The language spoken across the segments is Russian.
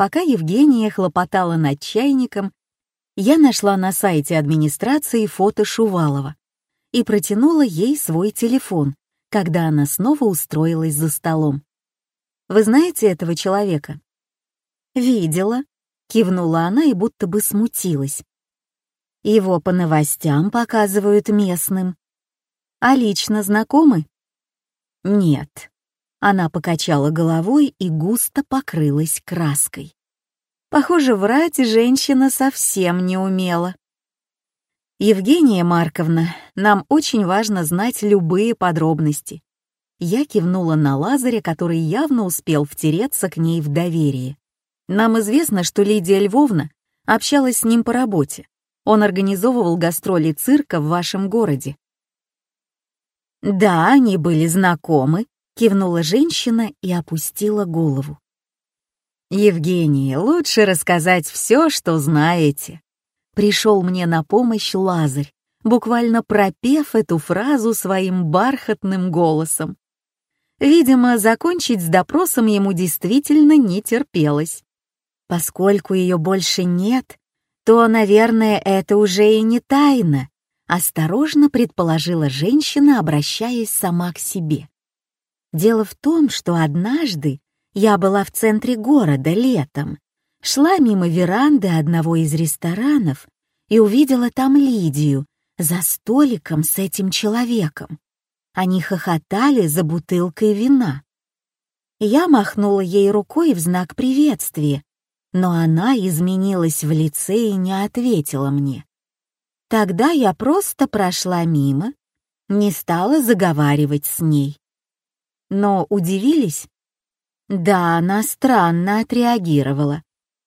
Пока Евгения хлопотала над чайником, я нашла на сайте администрации фото Шувалова и протянула ей свой телефон, когда она снова устроилась за столом. «Вы знаете этого человека?» «Видела», — кивнула она и будто бы смутилась. «Его по новостям показывают местным. А лично знакомы?» «Нет». Она покачала головой и густо покрылась краской. Похоже, врать женщина совсем не умела. «Евгения Марковна, нам очень важно знать любые подробности». Я кивнула на Лазаря, который явно успел втереться к ней в доверие. «Нам известно, что Лидия Львовна общалась с ним по работе. Он организовывал гастроли цирка в вашем городе». «Да, они были знакомы», — кивнула женщина и опустила голову. «Евгения, лучше рассказать все, что знаете пришел мне на помощь Лазарь, буквально пропев эту фразу своим бархатным голосом. Видимо, закончить с допросом ему действительно не терпелось. Поскольку ее больше нет, то, наверное, это уже и не тайна, осторожно предположила женщина, обращаясь сама к себе. Дело в том, что однажды я была в центре города летом шла мимо веранды одного из ресторанов и увидела там Лидию за столиком с этим человеком. Они хохотали за бутылкой вина. Я махнула ей рукой в знак приветствия, но она изменилась в лице и не ответила мне. Тогда я просто прошла мимо, не стала заговаривать с ней. Но удивились? Да, она странно отреагировала.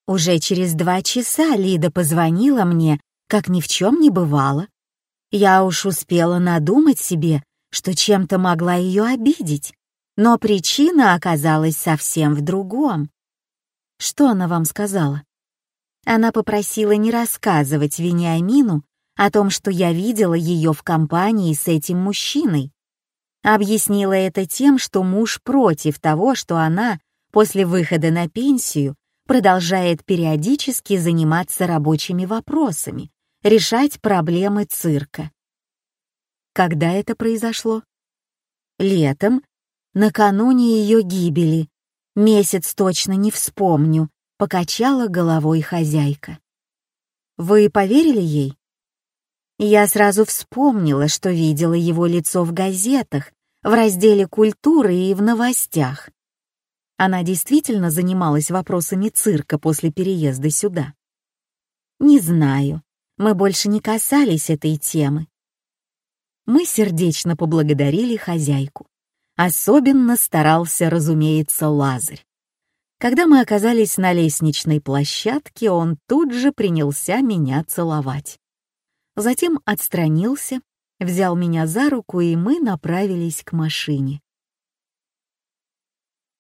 Уже через два часа Лида позвонила мне, как ни в чем не бывало. Я уж успела надумать себе, что чем-то могла ее обидеть, но причина оказалась совсем в другом. Что она вам сказала? Она попросила не рассказывать Вениамину о том, что я видела ее в компании с этим мужчиной. Объяснила это тем, что муж против того, что она после выхода на пенсию продолжает периодически заниматься рабочими вопросами, решать проблемы цирка. Когда это произошло? Летом, накануне ее гибели. Месяц точно не вспомню, покачала головой хозяйка. Вы поверили ей? Я сразу вспомнила, что видела его лицо в газетах, в разделе культуры и в новостях. Она действительно занималась вопросами цирка после переезда сюда? Не знаю. Мы больше не касались этой темы. Мы сердечно поблагодарили хозяйку. Особенно старался, разумеется, Лазарь. Когда мы оказались на лестничной площадке, он тут же принялся меня целовать. Затем отстранился, взял меня за руку, и мы направились к машине.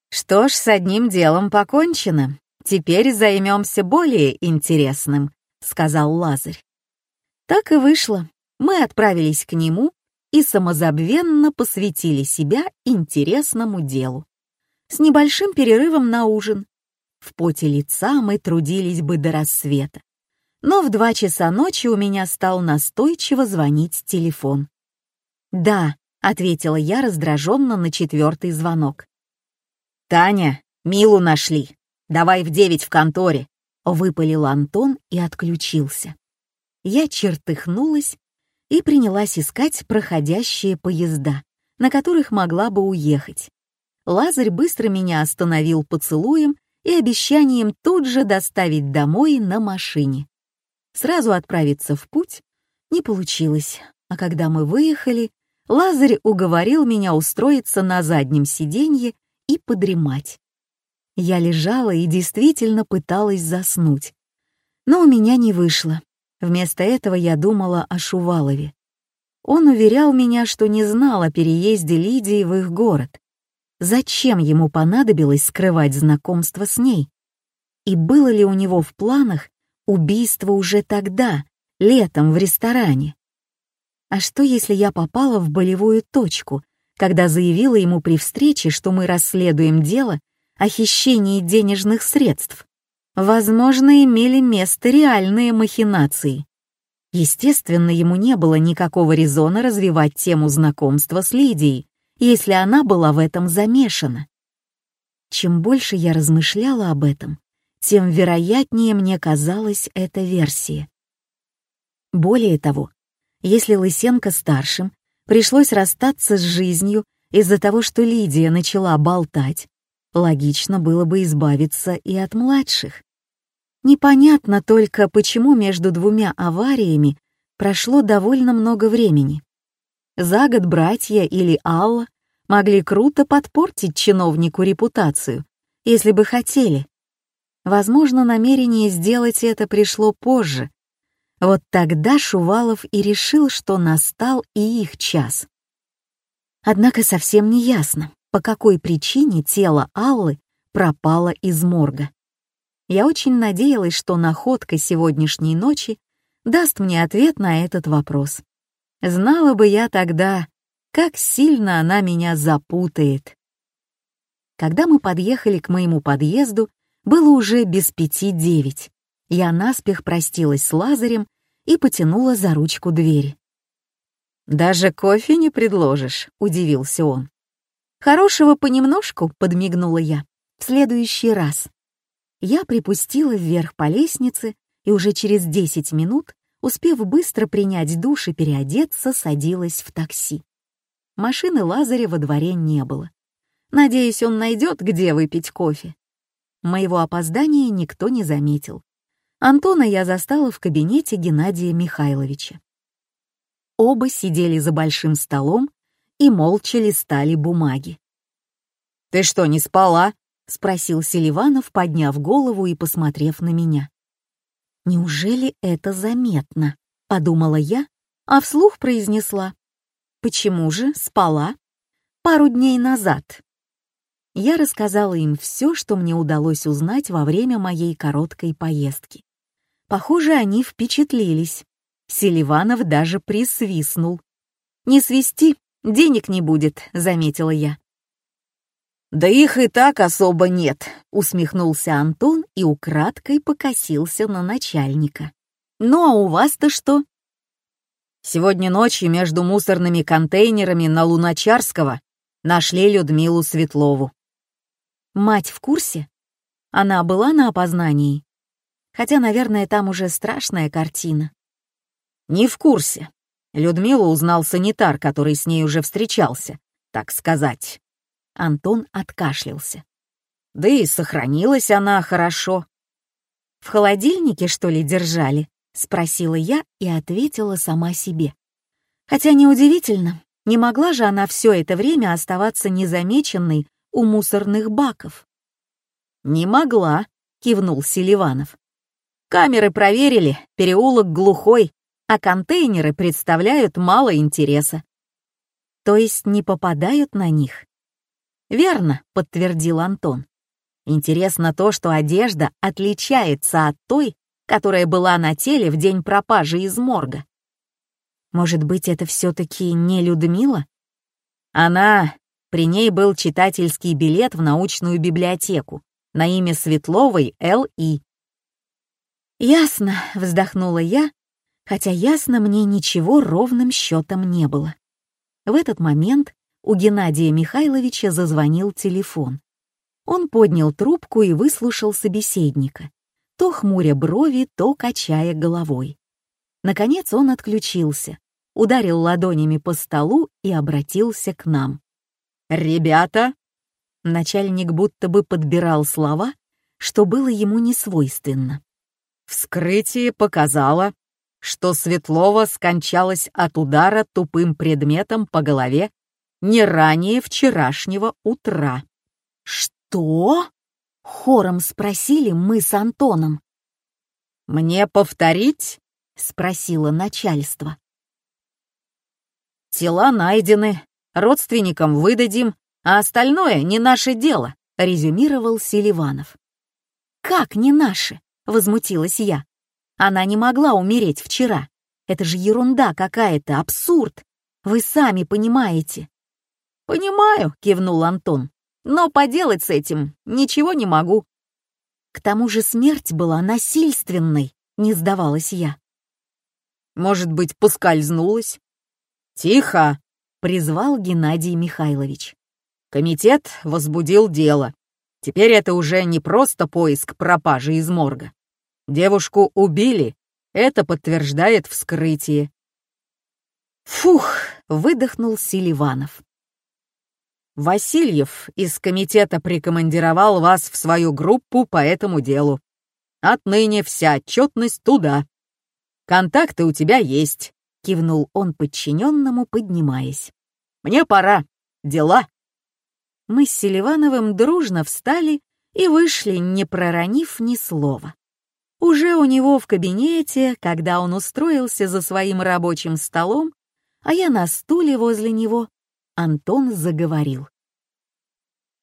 Что ж, с одним делом покончено. Теперь займемся более интересным, сказал Лазарь. Так и вышло. Мы отправились к нему и самозабвенно посвятили себя интересному делу. С небольшим перерывом на ужин. В поте лица мы трудились бы до рассвета. Но в два часа ночи у меня стал настойчиво звонить телефон. «Да», — ответила я раздраженно на четвертый звонок. «Таня, Милу нашли. Давай в девять в конторе», — выпалил Антон и отключился. Я чертыхнулась и принялась искать проходящие поезда, на которых могла бы уехать. Лазарь быстро меня остановил поцелуем и обещанием тут же доставить домой на машине. Сразу отправиться в путь не получилось, а когда мы выехали, Лазарь уговорил меня устроиться на заднем сиденье и подремать. Я лежала и действительно пыталась заснуть. Но у меня не вышло. Вместо этого я думала о Шувалове. Он уверял меня, что не знал о переезде Лидии в их город. Зачем ему понадобилось скрывать знакомство с ней? И было ли у него в планах убийство уже тогда, летом в ресторане? А что, если я попала в болевую точку, когда заявила ему при встрече, что мы расследуем дело о хищении денежных средств. Возможно, имели место реальные махинации. Естественно, ему не было никакого резона развивать тему знакомства с Лидией, если она была в этом замешана. Чем больше я размышляла об этом, тем вероятнее мне казалась эта версия. Более того, если Лысенко старшим пришлось расстаться с жизнью из-за того, что Лидия начала болтать, логично было бы избавиться и от младших. Непонятно только, почему между двумя авариями прошло довольно много времени. За год братья или Алла могли круто подпортить чиновнику репутацию, если бы хотели. Возможно, намерение сделать это пришло позже. Вот тогда Шувалов и решил, что настал и их час. Однако совсем не ясно, по какой причине тело Аллы пропало из морга. Я очень надеялась, что находка сегодняшней ночи даст мне ответ на этот вопрос. Знала бы я тогда, как сильно она меня запутает. Когда мы подъехали к моему подъезду, было уже без пяти девять. Я наспех простилась с Лазарем и потянула за ручку двери. «Даже кофе не предложишь», — удивился он. «Хорошего понемножку», — подмигнула я. «В следующий раз». Я припустила вверх по лестнице и уже через десять минут, успев быстро принять душ и переодеться, садилась в такси. Машины Лазаря во дворе не было. Надеюсь, он найдет, где выпить кофе. Моего опоздания никто не заметил. Антона я застала в кабинете Геннадия Михайловича. Оба сидели за большим столом и молча листали бумаги. «Ты что, не спала?» — спросил Селиванов, подняв голову и посмотрев на меня. «Неужели это заметно?» — подумала я, а вслух произнесла. «Почему же спала?» «Пару дней назад». Я рассказала им все, что мне удалось узнать во время моей короткой поездки. Похоже, они впечатлились. Селиванов даже присвистнул. «Не свисти, денег не будет», — заметила я. «Да их и так особо нет», — усмехнулся Антон и украдкой покосился на начальника. «Ну а у вас-то что?» «Сегодня ночью между мусорными контейнерами на Луначарского нашли Людмилу Светлову». «Мать в курсе? Она была на опознании?» Хотя, наверное, там уже страшная картина. Не в курсе. Людмилу узнал санитар, который с ней уже встречался, так сказать. Антон откашлялся. Да и сохранилась она хорошо. «В холодильнике, что ли, держали?» — спросила я и ответила сама себе. Хотя неудивительно, не могла же она все это время оставаться незамеченной у мусорных баков. «Не могла», — кивнул Селиванов. Камеры проверили, переулок глухой, а контейнеры представляют мало интереса. То есть не попадают на них? Верно, подтвердил Антон. Интересно то, что одежда отличается от той, которая была на теле в день пропажи из морга. Может быть, это все-таки не Людмила? Она... При ней был читательский билет в научную библиотеку на имя Светловой Л.И. «Ясно», — вздохнула я, хотя ясно мне ничего ровным счетом не было. В этот момент у Геннадия Михайловича зазвонил телефон. Он поднял трубку и выслушал собеседника, то хмуря брови, то качая головой. Наконец он отключился, ударил ладонями по столу и обратился к нам. «Ребята!» Начальник будто бы подбирал слова, что было ему не свойственно. Вскрытие показало, что Светлова скончалась от удара тупым предметом по голове не ранее вчерашнего утра. «Что?» — хором спросили мы с Антоном. «Мне повторить?» — спросило начальство. «Тела найдены, родственникам выдадим, а остальное не наше дело», — резюмировал Селиванов. «Как не наше?» — возмутилась я. «Она не могла умереть вчера. Это же ерунда какая-то, абсурд. Вы сами понимаете». «Понимаю», — кивнул Антон. «Но поделать с этим ничего не могу». К тому же смерть была насильственной, не сдавалась я. Может быть, поскользнулась? Тихо, призвал Геннадий Михайлович. Комитет возбудил дело. Теперь это уже не просто поиск пропажи из морга. Девушку убили, это подтверждает вскрытие. Фух, выдохнул Селиванов. Васильев из комитета прикомандировал вас в свою группу по этому делу. Отныне вся отчетность туда. Контакты у тебя есть, кивнул он подчиненному, поднимаясь. Мне пора. Дела. Мы с Селивановым дружно встали и вышли, не проронив ни слова. Уже у него в кабинете, когда он устроился за своим рабочим столом, а я на стуле возле него, Антон заговорил.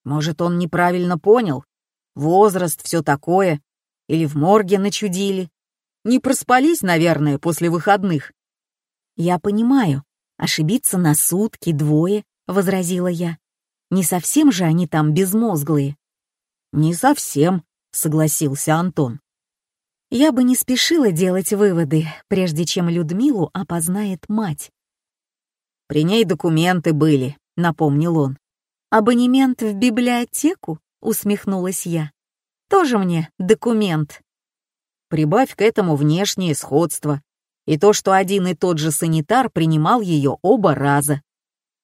«Может, он неправильно понял? Возраст, все такое. Или в морге начудили. Не проспались, наверное, после выходных». «Я понимаю. Ошибиться на сутки, двое», — возразила я. «Не совсем же они там безмозглые». «Не совсем», — согласился Антон. Я бы не спешила делать выводы, прежде чем Людмилу опознает мать. При ней документы были, напомнил он. Абонемент в библиотеку? Усмехнулась я. Тоже мне документ. Прибавь к этому внешнее сходство и то, что один и тот же санитар принимал ее оба раза.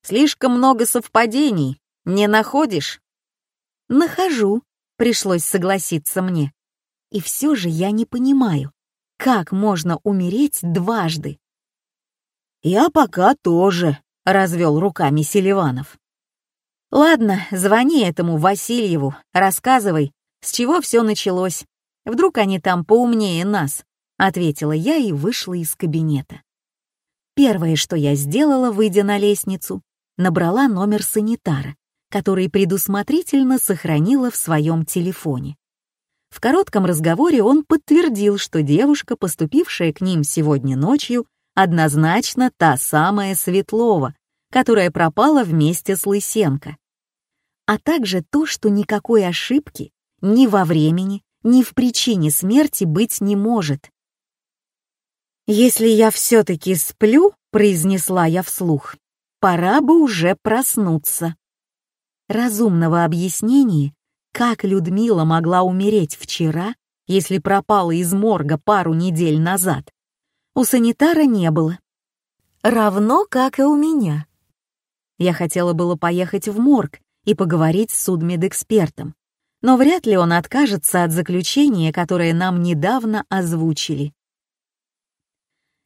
Слишком много совпадений, не находишь? Нахожу, пришлось согласиться мне. И все же я не понимаю, как можно умереть дважды? «Я пока тоже», — развел руками Селиванов. «Ладно, звони этому Васильеву, рассказывай, с чего все началось. Вдруг они там поумнее нас», — ответила я и вышла из кабинета. Первое, что я сделала, выйдя на лестницу, набрала номер санитара, который предусмотрительно сохранила в своем телефоне. В коротком разговоре он подтвердил, что девушка, поступившая к ним сегодня ночью, однозначно та самая Светлова, которая пропала вместе с Лысенко. А также то, что никакой ошибки ни во времени, ни в причине смерти быть не может. «Если я все-таки сплю», — произнесла я вслух, — «пора бы уже проснуться». Разумного объяснения, как Людмила могла умереть вчера, если пропала из морга пару недель назад, у санитара не было. Равно, как и у меня. Я хотела было поехать в морг и поговорить с судмедэкспертом, но вряд ли он откажется от заключения, которое нам недавно озвучили.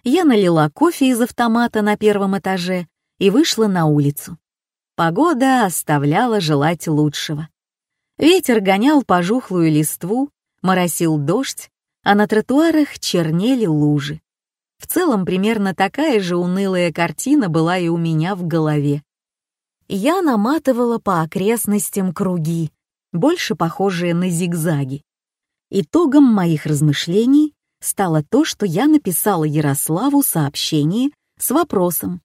Я налила кофе из автомата на первом этаже и вышла на улицу. Погода оставляла желать лучшего. Ветер гонял пожухлую листву, моросил дождь, а на тротуарах чернели лужи. В целом, примерно такая же унылая картина была и у меня в голове. Я наматывала по окрестностям круги, больше похожие на зигзаги. Итогом моих размышлений стало то, что я написала Ярославу сообщение с вопросом,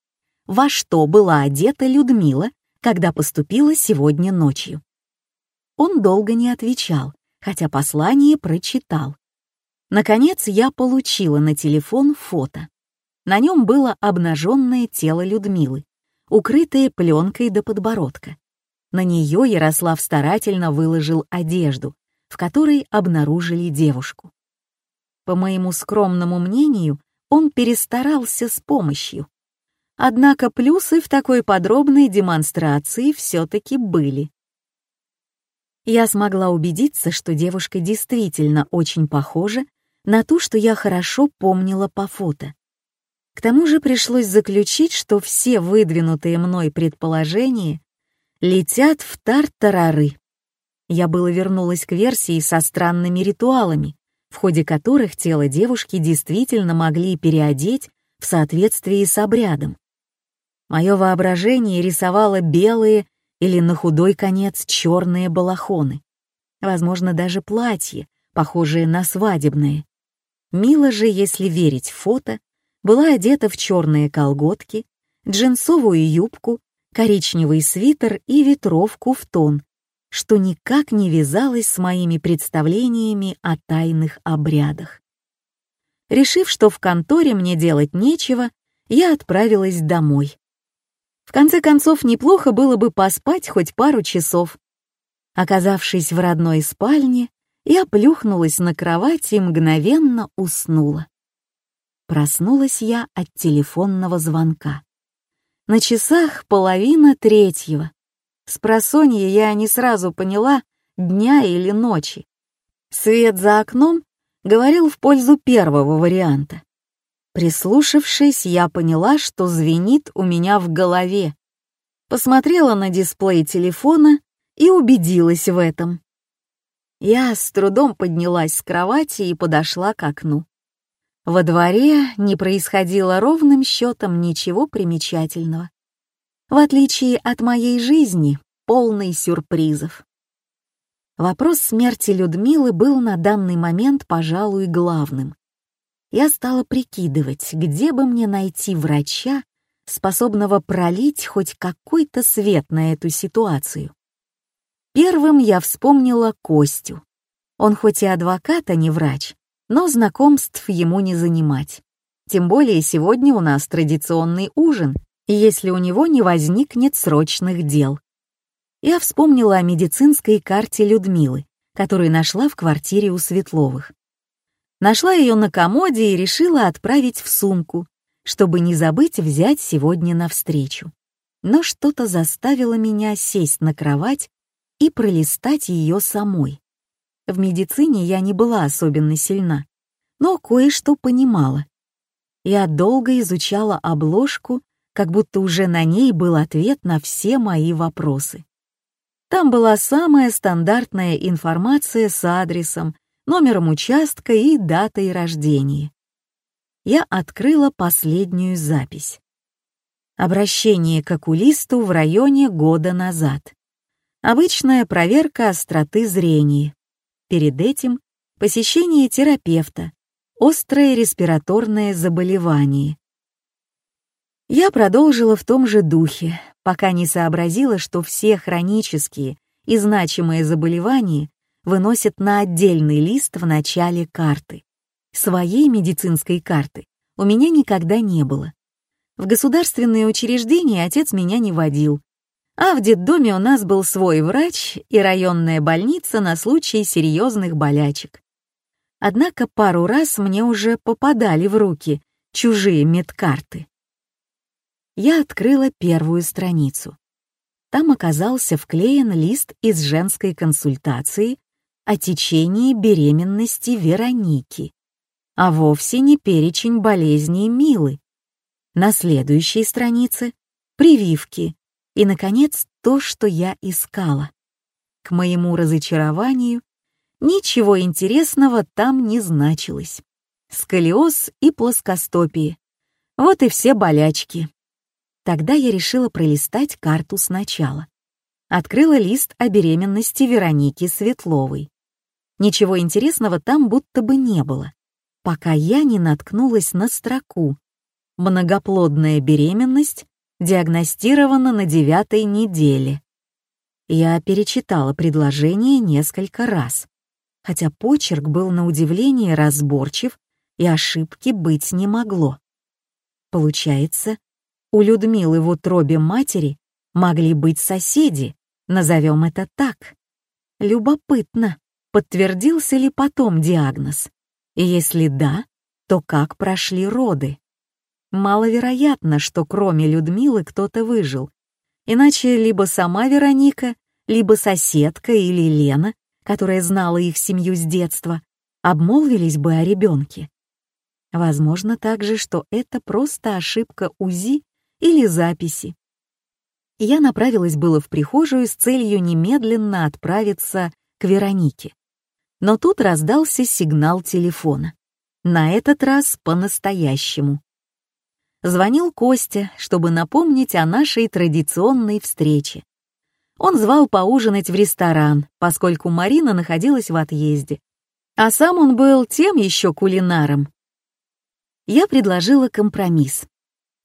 во что была одета Людмила, когда поступила сегодня ночью. Он долго не отвечал, хотя послание прочитал. Наконец я получила на телефон фото. На нем было обнаженное тело Людмилы, укрытое пленкой до подбородка. На нее Ярослав старательно выложил одежду, в которой обнаружили девушку. По моему скромному мнению, он перестарался с помощью. Однако плюсы в такой подробной демонстрации все-таки были. Я смогла убедиться, что девушка действительно очень похожа на ту, что я хорошо помнила по фото. К тому же пришлось заключить, что все выдвинутые мной предположения летят в тартарары. Я было вернулась к версии со странными ритуалами, в ходе которых тело девушки действительно могли переодеть в соответствии с обрядом. Мое воображение рисовало белые или на худой конец черные балахоны, возможно, даже платье, похожее на свадебное. Мила же, если верить фото, была одета в черные колготки, джинсовую юбку, коричневый свитер и ветровку в тон, что никак не вязалось с моими представлениями о тайных обрядах. Решив, что в конторе мне делать нечего, я отправилась домой. В конце концов, неплохо было бы поспать хоть пару часов. Оказавшись в родной спальне, я плюхнулась на кровать и мгновенно уснула. Проснулась я от телефонного звонка. На часах половина третьего. С просонья я не сразу поняла, дня или ночи. Свет за окном говорил в пользу первого варианта. Прислушавшись, я поняла, что звенит у меня в голове. Посмотрела на дисплей телефона и убедилась в этом. Я с трудом поднялась с кровати и подошла к окну. Во дворе не происходило ровным счетом ничего примечательного. В отличие от моей жизни, полной сюрпризов. Вопрос смерти Людмилы был на данный момент, пожалуй, главным. Я стала прикидывать, где бы мне найти врача, способного пролить хоть какой-то свет на эту ситуацию. Первым я вспомнила Костю. Он хоть и адвокат, а не врач, но знакомств ему не занимать. Тем более сегодня у нас традиционный ужин, если у него не возникнет срочных дел. Я вспомнила о медицинской карте Людмилы, которую нашла в квартире у Светловых. Нашла ее на комоде и решила отправить в сумку, чтобы не забыть взять сегодня навстречу. Но что-то заставило меня сесть на кровать и пролистать ее самой. В медицине я не была особенно сильна, но кое-что понимала. Я долго изучала обложку, как будто уже на ней был ответ на все мои вопросы. Там была самая стандартная информация с адресом, номером участка и датой рождения. Я открыла последнюю запись. Обращение к окулисту в районе года назад. Обычная проверка остроты зрения. Перед этим посещение терапевта, острое респираторное заболевание. Я продолжила в том же духе, пока не сообразила, что все хронические и значимые заболевания выносят на отдельный лист в начале карты. Своей медицинской карты у меня никогда не было. В государственные учреждения отец меня не водил, а в детдоме у нас был свой врач и районная больница на случай серьезных болячек. Однако пару раз мне уже попадали в руки чужие медкарты. Я открыла первую страницу. Там оказался вклеен лист из женской консультации о течении беременности Вероники, а вовсе не перечень болезней Милы. На следующей странице — прививки, и, наконец, то, что я искала. К моему разочарованию, ничего интересного там не значилось. Сколиоз и плоскостопие. Вот и все болячки. Тогда я решила пролистать карту сначала. Открыла лист о беременности Вероники Светловой. Ничего интересного там будто бы не было, пока я не наткнулась на строку «Многоплодная беременность диагностирована на девятой неделе. Я перечитала предложение несколько раз, хотя почерк был на удивление разборчив и ошибки быть не могло. Получается, у Людмилы в утробе матери могли быть соседи, назовем это так. Любопытно, подтвердился ли потом диагноз, и если да, то как прошли роды. Маловероятно, что кроме Людмилы кто-то выжил. Иначе либо сама Вероника, либо соседка или Лена, которая знала их семью с детства, обмолвились бы о ребенке. Возможно также, что это просто ошибка УЗИ или записи. Я направилась было в прихожую с целью немедленно отправиться к Веронике. Но тут раздался сигнал телефона. На этот раз по-настоящему. Звонил Костя, чтобы напомнить о нашей традиционной встрече. Он звал поужинать в ресторан, поскольку Марина находилась в отъезде. А сам он был тем еще кулинаром. Я предложила компромисс.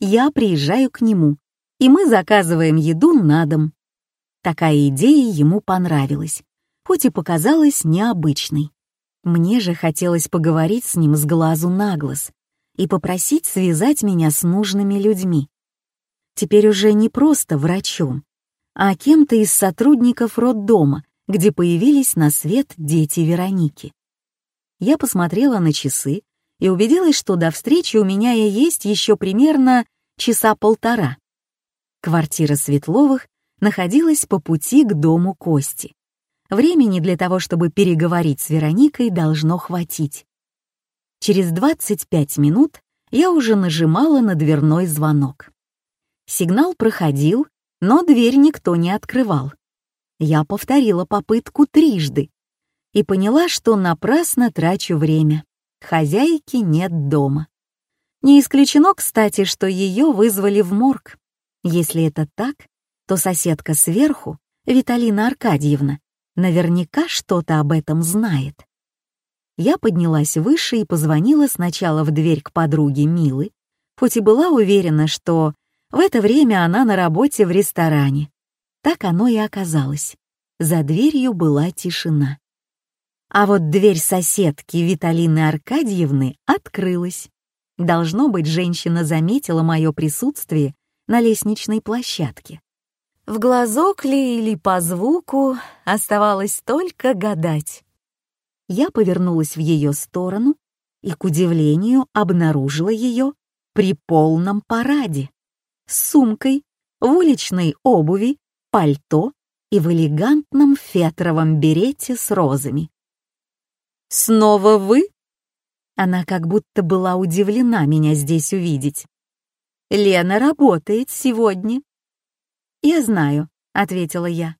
Я приезжаю к нему, и мы заказываем еду на дом. Такая идея ему понравилась, хоть и показалась необычной. Мне же хотелось поговорить с ним с глазу на глаз и попросить связать меня с нужными людьми. Теперь уже не просто врачом, а кем-то из сотрудников роддома, где появились на свет дети Вероники. Я посмотрела на часы и убедилась, что до встречи у меня и есть еще примерно часа полтора. Квартира Светловых находилась по пути к дому Кости. Времени для того, чтобы переговорить с Вероникой, должно хватить. Через 25 минут я уже нажимала на дверной звонок. Сигнал проходил, но дверь никто не открывал. Я повторила попытку трижды и поняла, что напрасно трачу время. Хозяйки нет дома. Не исключено, кстати, что ее вызвали в морг. Если это так, то соседка сверху, Виталина Аркадьевна, наверняка что-то об этом знает. Я поднялась выше и позвонила сначала в дверь к подруге Милы, хоть и была уверена, что в это время она на работе в ресторане. Так оно и оказалось. За дверью была тишина. А вот дверь соседки Виталины Аркадьевны открылась. Должно быть, женщина заметила мое присутствие на лестничной площадке. В глазок ли или по звуку оставалось только гадать. Я повернулась в ее сторону и, к удивлению, обнаружила ее при полном параде с сумкой, в уличной обуви, пальто и в элегантном фетровом берете с розами. «Снова вы?» Она как будто была удивлена меня здесь увидеть. «Лена работает сегодня». «Я знаю», — ответила я.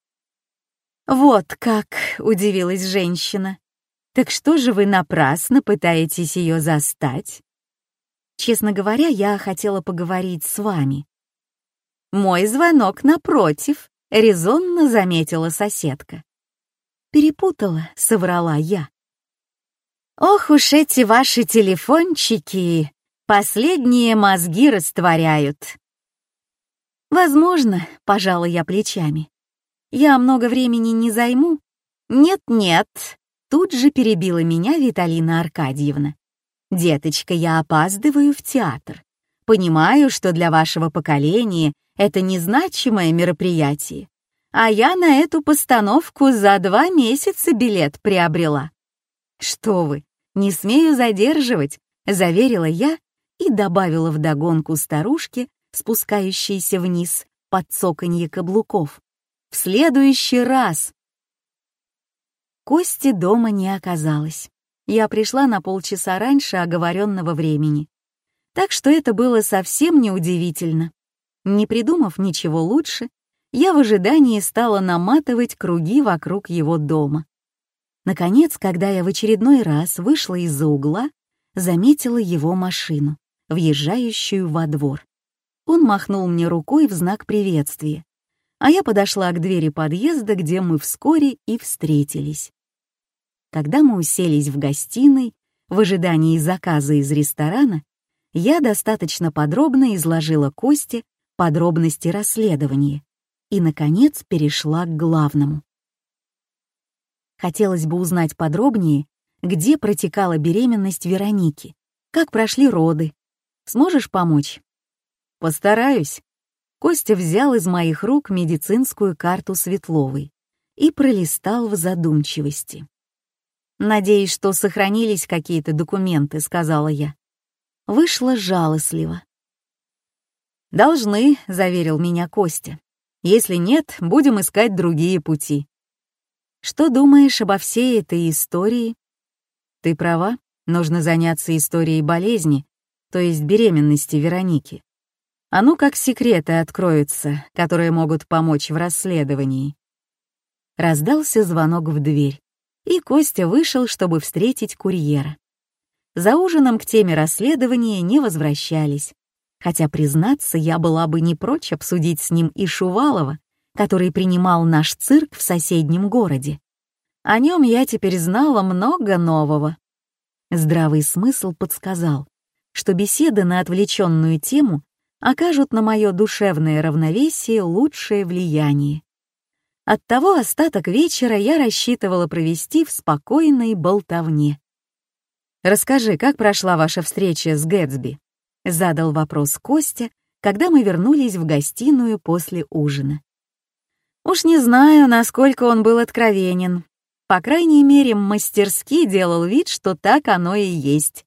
«Вот как!» — удивилась женщина. «Так что же вы напрасно пытаетесь ее застать?» «Честно говоря, я хотела поговорить с вами», мой звонок напротив, резонно заметила соседка. Перепутала, соврала я. Ох уж эти ваши телефончики, последние мозги растворяют. Возможно, пожала я плечами. Я много времени не займу. Нет-нет, тут же перебила меня Виталина Аркадьевна. Деточка, я опаздываю в театр. Понимаю, что для вашего поколения это незначимое мероприятие, а я на эту постановку за два месяца билет приобрела. Что вы, не смею задерживать, заверила я и добавила вдогонку старушке, спускающейся вниз под цоканье каблуков. В следующий раз. Кости дома не оказалось. Я пришла на полчаса раньше оговоренного времени. Так что это было совсем неудивительно. Не придумав ничего лучше, я в ожидании стала наматывать круги вокруг его дома. Наконец, когда я в очередной раз вышла из-за угла, заметила его машину, въезжающую во двор. Он махнул мне рукой в знак приветствия, а я подошла к двери подъезда, где мы вскоре и встретились. Когда мы уселись в гостиной, в ожидании заказа из ресторана, я достаточно подробно изложила Косте подробности расследования и, наконец, перешла к главному. Хотелось бы узнать подробнее, где протекала беременность Вероники, как прошли роды. Сможешь помочь? Постараюсь. Костя взял из моих рук медицинскую карту Светловой и пролистал в задумчивости. «Надеюсь, что сохранились какие-то документы», — сказала я. Вышло жалостливо. «Должны», — заверил меня Костя. «Если нет, будем искать другие пути». «Что думаешь обо всей этой истории?» «Ты права, нужно заняться историей болезни, то есть беременности Вероники. А ну как секреты откроются, которые могут помочь в расследовании». Раздался звонок в дверь, и Костя вышел, чтобы встретить курьера. За ужином к теме расследования не возвращались, хотя, признаться, я была бы не прочь обсудить с ним и Шувалова, который принимал наш цирк в соседнем городе. О нем я теперь знала много нового. Здравый смысл подсказал, что беседы на отвлеченную тему окажут на мое душевное равновесие лучшее влияние. Оттого остаток вечера я рассчитывала провести в спокойной болтовне. «Расскажи, как прошла ваша встреча с Гэтсби?» — задал вопрос Костя, когда мы вернулись в гостиную после ужина. Уж не знаю, насколько он был откровенен. По крайней мере, мастерски делал вид, что так оно и есть.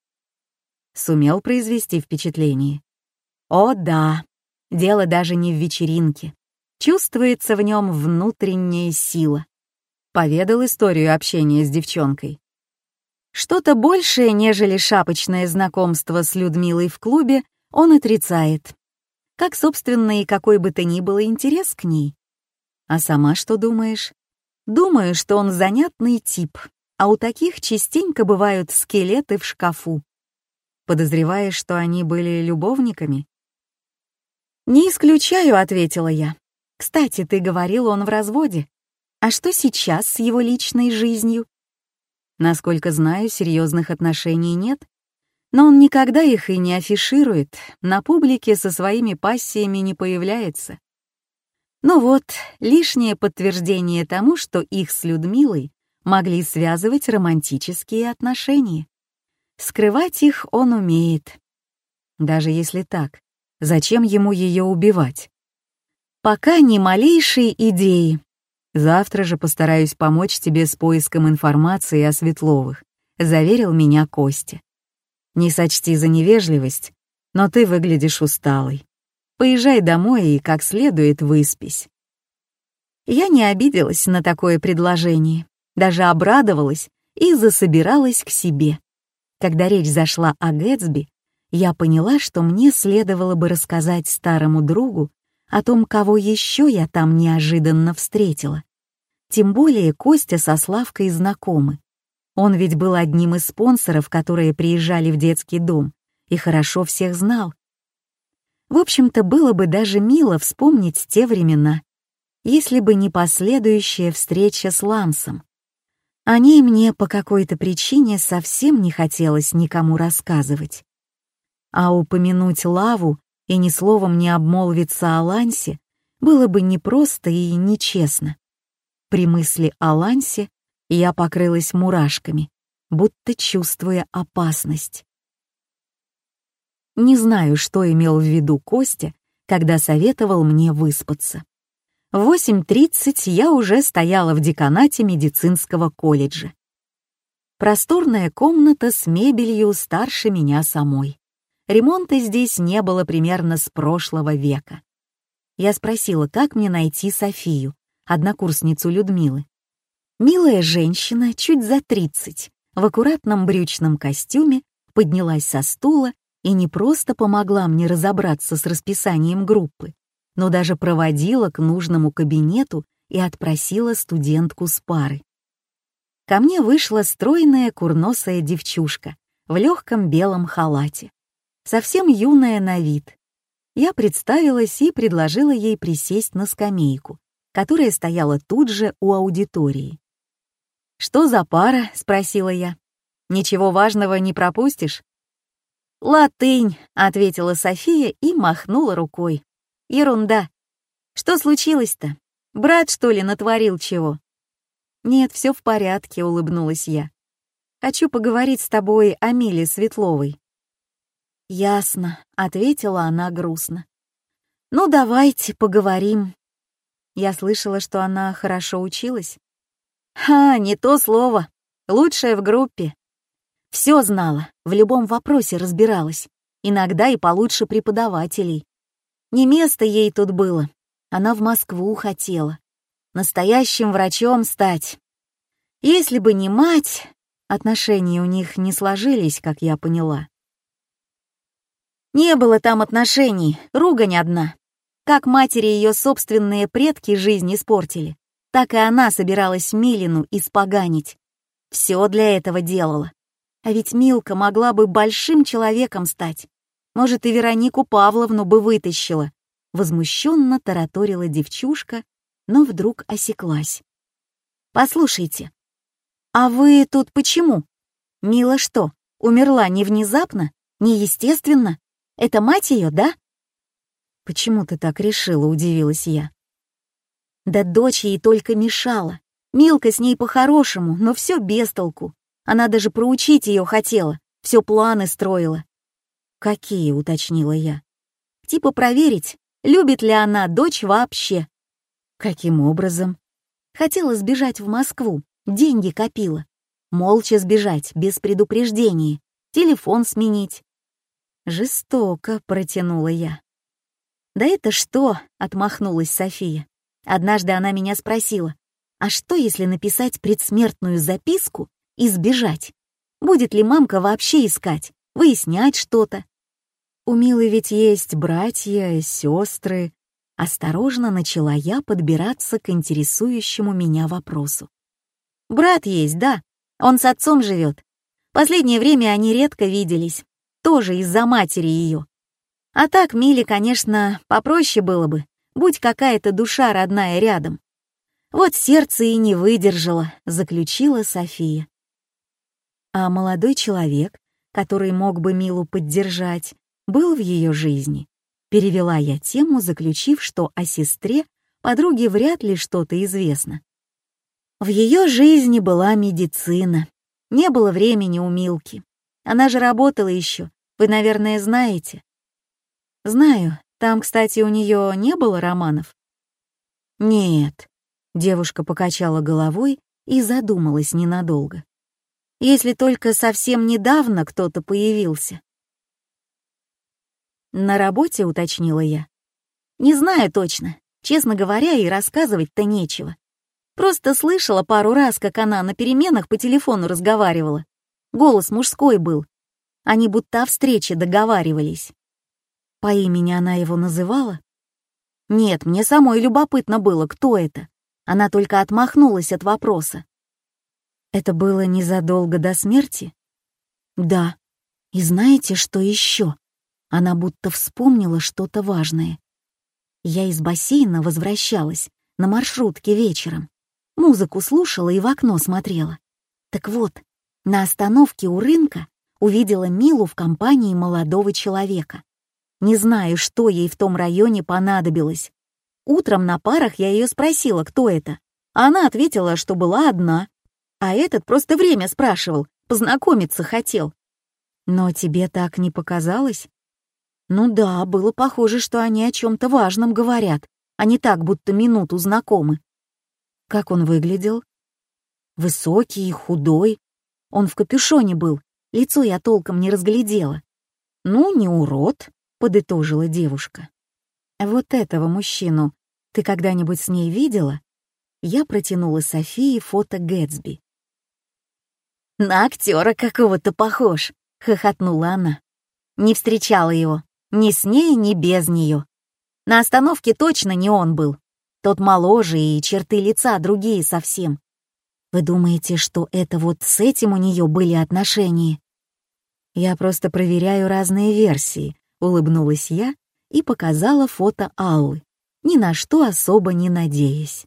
Сумел произвести впечатление. О да, дело даже не в вечеринке. Чувствуется в нем внутренняя сила. Поведал историю общения с девчонкой. Что-то большее, нежели шапочное знакомство с Людмилой в клубе, он отрицает. Как, собственно, и какой бы то ни было интерес к ней. А сама что думаешь? Думаю, что он занятный тип, а у таких частенько бывают скелеты в шкафу. Подозреваешь, что они были любовниками? «Не исключаю», — ответила я. «Кстати, ты говорил, он в разводе. А что сейчас с его личной жизнью?» Насколько знаю, серьезных отношений нет. Но он никогда их и не афиширует, на публике со своими пассиями не появляется. Ну вот, лишнее подтверждение тому, что их с Людмилой могли связывать романтические отношения. Скрывать их он умеет. Даже если так, зачем ему ее убивать? Пока ни малейшей идеи, Завтра же постараюсь помочь тебе с поиском информации о Светловых», — заверил меня Костя. «Не сочти за невежливость, но ты выглядишь усталой. Поезжай домой и как следует выспись». Я не обиделась на такое предложение, даже обрадовалась и засобиралась к себе. Когда речь зашла о Гэтсби, я поняла, что мне следовало бы рассказать старому другу о том, кого еще я там неожиданно встретила. Тем более Костя со Славкой знакомы. Он ведь был одним из спонсоров, которые приезжали в детский дом, и хорошо всех знал. В общем-то, было бы даже мило вспомнить те времена, если бы не последующая встреча с Лансом. О ней мне по какой-то причине совсем не хотелось никому рассказывать. А упомянуть лаву и ни словом не обмолвиться о Лансе было бы непросто и нечестно. При мысли о Лансе я покрылась мурашками, будто чувствуя опасность. Не знаю, что имел в виду Костя, когда советовал мне выспаться. В 8.30 я уже стояла в деканате медицинского колледжа. Просторная комната с мебелью старше меня самой. Ремонта здесь не было примерно с прошлого века. Я спросила, как мне найти Софию, однокурсницу Людмилы. Милая женщина, чуть за тридцать, в аккуратном брючном костюме, поднялась со стула и не просто помогла мне разобраться с расписанием группы, но даже проводила к нужному кабинету и отпросила студентку с пары. Ко мне вышла стройная курносая девчушка в легком белом халате совсем юная на вид. Я представилась и предложила ей присесть на скамейку, которая стояла тут же у аудитории. «Что за пара?» — спросила я. «Ничего важного не пропустишь?» «Латынь», — ответила София и махнула рукой. «Ерунда. Что случилось-то? Брат, что ли, натворил чего?» «Нет, все в порядке», — улыбнулась я. «Хочу поговорить с тобой о Миле Светловой». «Ясно», — ответила она грустно. «Ну, давайте поговорим». Я слышала, что она хорошо училась. «Ха, не то слово. Лучшая в группе. Все знала, в любом вопросе разбиралась. Иногда и получше преподавателей. Не место ей тут было. Она в Москву хотела. Настоящим врачом стать. Если бы не мать, отношения у них не сложились, как я поняла. Не было там отношений, ругань одна. Как матери ее собственные предки жизнь испортили, так и она собиралась Милину испоганить. Все для этого делала. А ведь Милка могла бы большим человеком стать. Может, и Веронику Павловну бы вытащила. Возмущенно тараторила девчушка, но вдруг осеклась. «Послушайте, а вы тут почему? Мила что, умерла не внезапно, неестественно?» Это мать ее, да?» «Почему ты так решила?» — удивилась я. Да дочь ей только мешала. Милка с ней по-хорошему, но все без толку. Она даже проучить ее хотела, все планы строила. «Какие?» — уточнила я. «Типа проверить, любит ли она дочь вообще». «Каким образом?» Хотела сбежать в Москву, деньги копила. Молча сбежать, без предупреждения, телефон сменить. «Жестоко», — протянула я. «Да это что?» — отмахнулась София. Однажды она меня спросила, «А что, если написать предсмертную записку и сбежать? Будет ли мамка вообще искать, выяснять что-то?» У Милы ведь есть братья, сестры. Осторожно начала я подбираться к интересующему меня вопросу. Брат есть, да. Он с отцом живет. Последнее время они редко виделись. Тоже из-за матери ее. А так Миле, конечно, попроще было бы, будь какая-то душа родная рядом. Вот сердце и не выдержало, заключила София. А молодой человек, который мог бы Милу поддержать, был в ее жизни. Перевела я тему, заключив, что о сестре подруге вряд ли что-то известно. В ее жизни была медицина. Не было времени у Милки. Она же работала еще, вы, наверное, знаете. Знаю, там, кстати, у нее не было романов. Нет, девушка покачала головой и задумалась ненадолго. Если только совсем недавно кто-то появился. «На работе», — уточнила я. «Не знаю точно. Честно говоря, и рассказывать-то нечего. Просто слышала пару раз, как она на переменах по телефону разговаривала. Голос мужской был. Они будто о встрече договаривались. По имени она его называла? Нет, мне самой любопытно было, кто это. Она только отмахнулась от вопроса. Это было незадолго до смерти? Да. И знаете, что еще? Она будто вспомнила что-то важное. Я из бассейна возвращалась на маршрутке вечером. Музыку слушала и в окно смотрела. Так вот, на остановке у рынка увидела Милу в компании молодого человека. Не знаю, что ей в том районе понадобилось. Утром на парах я ее спросила, кто это. Она ответила, что была одна. А этот просто время спрашивал, познакомиться хотел. Но тебе так не показалось? Ну да, было похоже, что они о чем-то важном говорят, а не так, будто минуту знакомы. Как он выглядел? Высокий и худой. Он в капюшоне был, лицо я толком не разглядела. Ну, не урод, подытожила девушка. Вот этого мужчину ты когда-нибудь с ней видела? Я протянула Софии фото Гэтсби. «На актера какого-то похож», — хохотнула она. Не встречала его. Ни с ней, ни без нее. На остановке точно не он был. Тот моложе и черты лица другие совсем. Вы думаете, что это вот с этим у нее были отношения? Я просто проверяю разные версии, улыбнулась я и показала фото Аллы, ни на что особо не надеясь.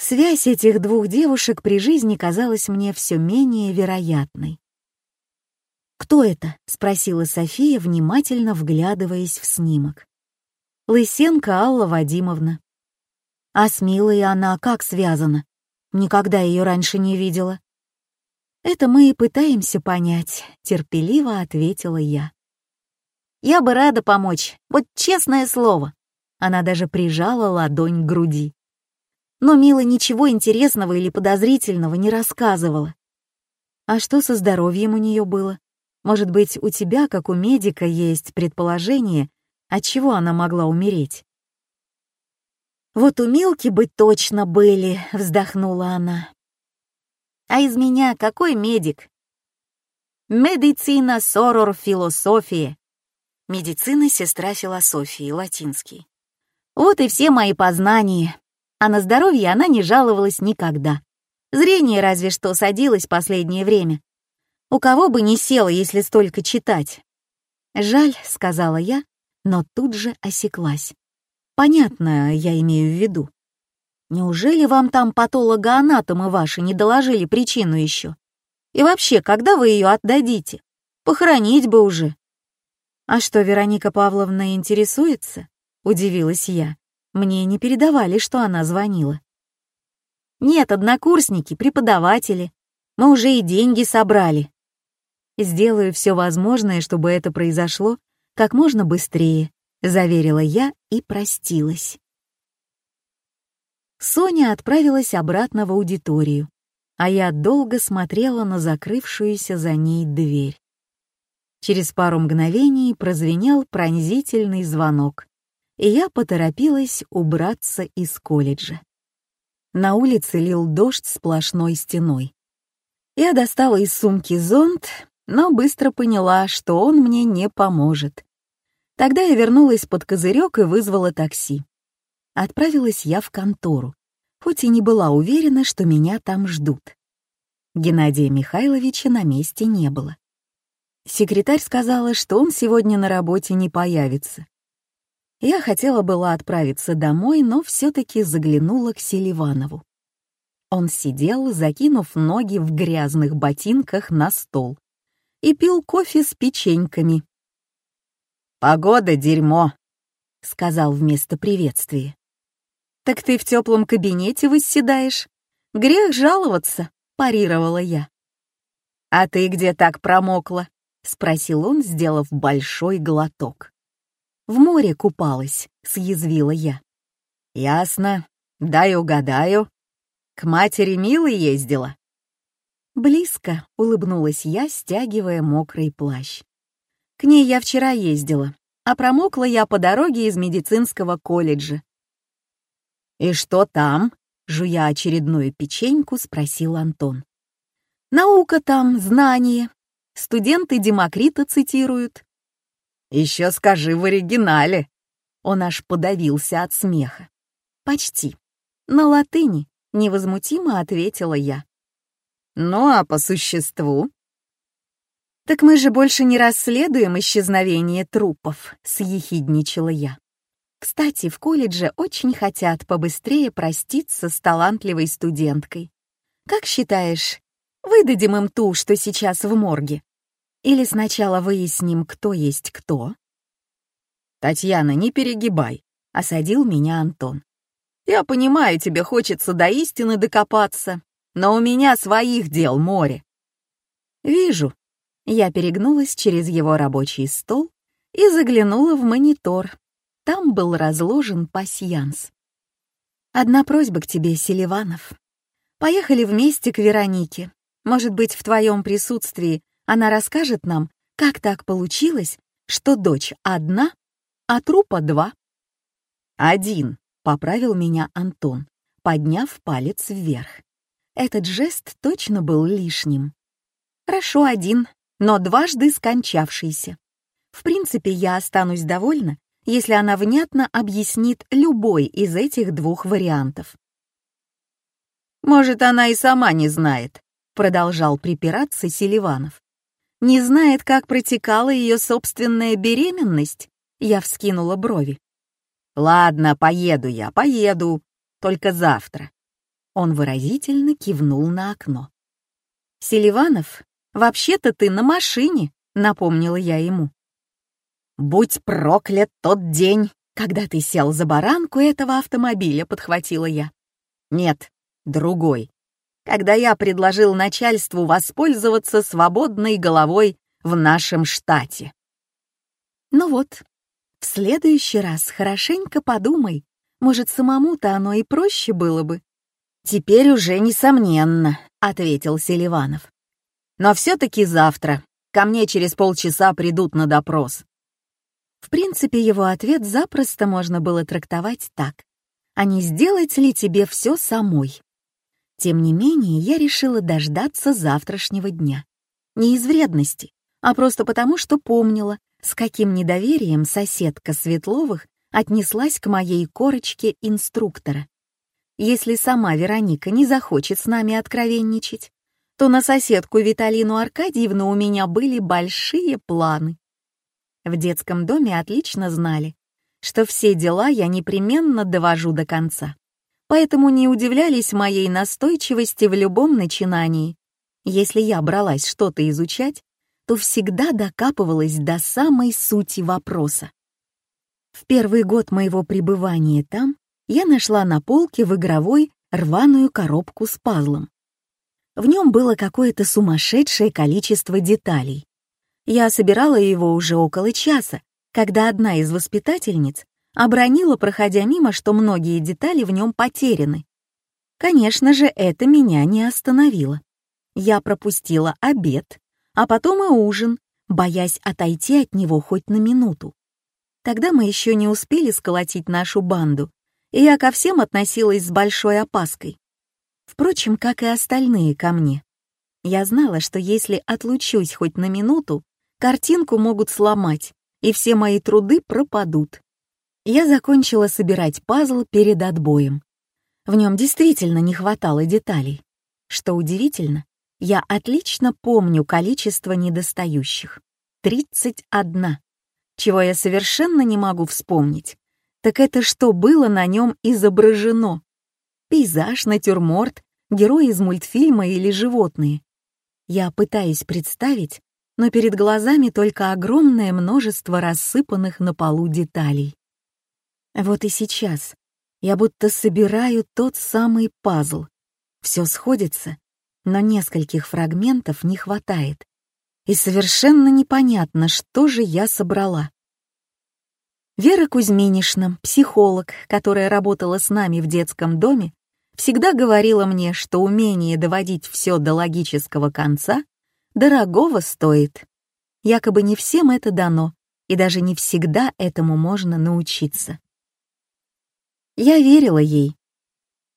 Связь этих двух девушек при жизни казалась мне все менее вероятной. «Кто это?» — спросила София, внимательно вглядываясь в снимок. «Лысенко Алла Вадимовна». «А с Милой она как связана? Никогда ее раньше не видела». «Это мы и пытаемся понять», — терпеливо ответила я. «Я бы рада помочь, вот честное слово». Она даже прижала ладонь к груди. Но Мила ничего интересного или подозрительного не рассказывала. А что со здоровьем у нее было? Может быть, у тебя, как у медика, есть предположение, от чего она могла умереть?» «Вот у Милки бы точно были», — вздохнула она. «А из меня какой медик?» «Медицина сорор философии». Медицина — сестра философии, латинский. Вот и все мои познания. А на здоровье она не жаловалась никогда. Зрение разве что садилось последнее время. У кого бы не село, если столько читать. Жаль, сказала я, но тут же осеклась. Понятно, я имею в виду. Неужели вам там патологоанатомы ваши не доложили причину еще? И вообще, когда вы ее отдадите? Похоронить бы уже. А что, Вероника Павловна интересуется? Удивилась я. Мне не передавали, что она звонила. Нет, однокурсники, преподаватели. Мы уже и деньги собрали. Сделаю все возможное, чтобы это произошло как можно быстрее, заверила я и простилась. Соня отправилась обратно в аудиторию, а я долго смотрела на закрывшуюся за ней дверь. Через пару мгновений прозвенел пронзительный звонок, и я поторопилась убраться из колледжа. На улице лил дождь сплошной стеной. Я достала из сумки зонт, но быстро поняла, что он мне не поможет. Тогда я вернулась под козырек и вызвала такси. Отправилась я в контору, хоть и не была уверена, что меня там ждут. Геннадия Михайловича на месте не было. Секретарь сказала, что он сегодня на работе не появится, я хотела была отправиться домой, но все-таки заглянула к Селиванову. Он сидел, закинув ноги в грязных ботинках на стол и пил кофе с печеньками. «Погода — дерьмо», — сказал вместо приветствия. «Так ты в теплом кабинете восседаешь? Грех жаловаться», — парировала я. «А ты где так промокла?» — спросил он, сделав большой глоток. В море купалась, съязвила я. Ясно. Дай угадаю. К матери Милы ездила. Близко, улыбнулась я, стягивая мокрый плащ. К ней я вчера ездила, а промокла я по дороге из медицинского колледжа. «И что там?» — жуя очередную печеньку, спросил Антон. «Наука там, знание. Студенты Демокрита цитируют. Еще скажи в оригинале. Он аж подавился от смеха. Почти. На латыни, невозмутимо ответила я. Ну а по существу? Так мы же больше не расследуем исчезновение трупов, съехидничала я. Кстати, в колледже очень хотят побыстрее проститься с талантливой студенткой. Как считаешь, выдадим им ту, что сейчас в морге? Или сначала выясним, кто есть кто? «Татьяна, не перегибай», — осадил меня Антон. «Я понимаю, тебе хочется до истины докопаться, но у меня своих дел море». «Вижу». Я перегнулась через его рабочий стол и заглянула в монитор. Там был разложен пасьянс. «Одна просьба к тебе, Селиванов. Поехали вместе к Веронике. Может быть, в твоем присутствии она расскажет нам, как так получилось, что дочь одна, а трупа два. «Один», — поправил меня Антон, подняв палец вверх. Этот жест точно был лишним. «Хорошо, один, но дважды скончавшийся. В принципе, я останусь довольна, если она внятно объяснит любой из этих двух вариантов. «Может, она и сама не знает», — продолжал припираться Селиванов. Не знает, как протекала ее собственная беременность? Я вскинула брови. Ладно, поеду я, поеду. Только завтра. Он выразительно кивнул на окно. Селиванов, вообще-то ты на машине, напомнила я ему. Будь проклят тот день, когда ты сел за баранку этого автомобиля, подхватила я. Нет, другой когда я предложил начальству воспользоваться свободной головой в нашем штате. Ну вот, в следующий раз хорошенько подумай, может, самому-то оно и проще было бы. Теперь уже несомненно, ответил Селиванов. Но все-таки завтра. Ко мне через полчаса придут на допрос. В принципе, его ответ запросто можно было трактовать так. А не сделать ли тебе все самой? Тем не менее, я решила дождаться завтрашнего дня. Не из вредности, а просто потому, что помнила, с каким недоверием соседка Светловых отнеслась к моей корочке инструктора. Если сама Вероника не захочет с нами откровенничать, то на соседку Виталину Аркадьевну у меня были большие планы. В детском доме отлично знали, что все дела я непременно довожу до конца поэтому не удивлялись моей настойчивости в любом начинании. Если я бралась что-то изучать, то всегда докапывалась до самой сути вопроса. В первый год моего пребывания там я нашла на полке в игровой рваную коробку с пазлом. В нем было какое-то сумасшедшее количество деталей. Я собирала его уже около часа, когда одна из воспитательниц обронила, проходя мимо, что многие детали в нем потеряны. Конечно же, это меня не остановило. Я пропустила обед, а потом и ужин, боясь отойти от него хоть на минуту. Тогда мы еще не успели сколотить нашу банду, и я ко всем относилась с большой опаской. Впрочем, как и остальные ко мне. Я знала, что если отлучусь хоть на минуту, картинку могут сломать, и все мои труды пропадут. Я закончила собирать пазл перед отбоем. В нем действительно не хватало деталей. Что удивительно, я отлично помню количество недостающих. 31. Чего я совершенно не могу вспомнить, так это что было на нем изображено. Пейзаж, натюрморт, герой из мультфильма или животные. Я пытаюсь представить, но перед глазами только огромное множество рассыпанных на полу деталей. Вот и сейчас я будто собираю тот самый пазл. Все сходится, но нескольких фрагментов не хватает. И совершенно непонятно, что же я собрала. Вера Кузьминишна, психолог, которая работала с нами в детском доме, всегда говорила мне, что умение доводить все до логического конца дорогого стоит. Якобы не всем это дано, и даже не всегда этому можно научиться. Я верила ей.